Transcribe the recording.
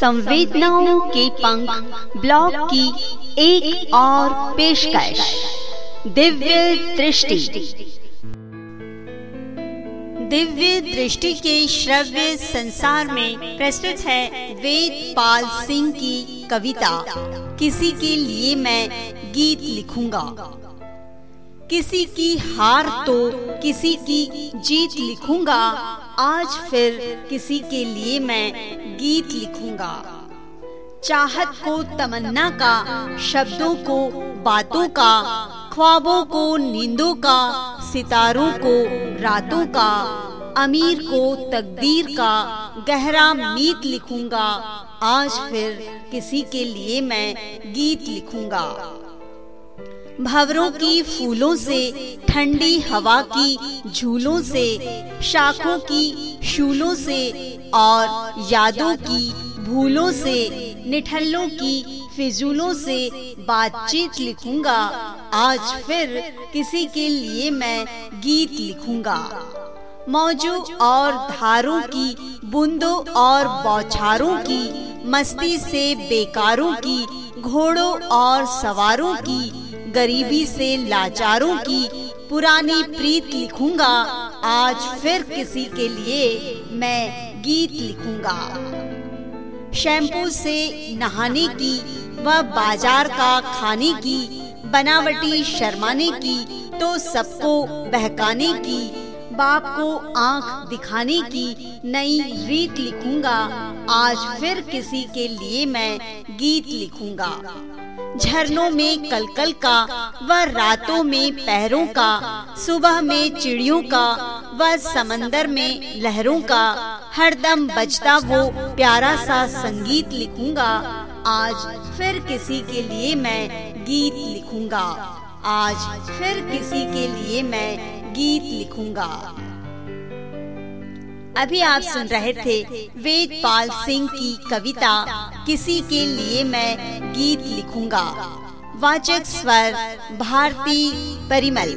संवेदनाओं के पंख ब्लॉग की एक और पेशकश, दिव्य दृष्टि। दिव्य दृष्टि के श्रव्य संसार में प्रस्तुत है वेद पाल सिंह की कविता। किसी के लिए मैं गीत लिखूँगा। किसी की हार तो किसी की जीत लिखूँगा, आज फिर किसी के लिए मैं गीत लिखूँगा। चाहत को तमन्ना का, शब्दों को बातों का, ख्वाबों को नींदों का, सितारों को रातों का, अमीर को तकदीर का गहरा मीत लिखूँगा, आज फिर किसी के लिए मैं गीत लिखूँगा। भवरों की फूलों से, ठंडी हवा की झूलों से, शाखों की शूलों से और यादों की भूलों से, निठल्लों की फिजूलों से बातचीत लिखूँगा। आज फिर किसी के लिए मैं गीत लिखूँगा। मौजू और धारों की, बूंदों और बौछारों की, मस्ती से बेकारों की, घोड़ों और सवारों की गरीबी से लाचारों की पुरानी प्रीत लिखूँगा। आज फिर किसी के लिए मैं गीत लिखूँगा। शैम्पू से नहाने की व बाज़ार का खाने की, बनावटी शर्माने की तो सबको बहकाने की, बाप को आँख दिखाने की नई रीत लिखूँगा। आज फिर किसी के लिए मैं गीत लिखूँगा। झरनों में कलकल का व रातों में पैरों का, सुबह में चिड़ियों का व समंदर में लहरों का हरदम बजता वो प्यारा सा संगीत लिखूँगा। आज फिर किसी के लिए मैं गीत लिखूँगा। आज फिर किसी के लिए मैं गीत लिखूँगा। अभी आप सुन रहे थे वेद पाल सिंह की कविता किसी के लिए मैं गीत लिखूँगा। वाचक स्वर भारती परिमल।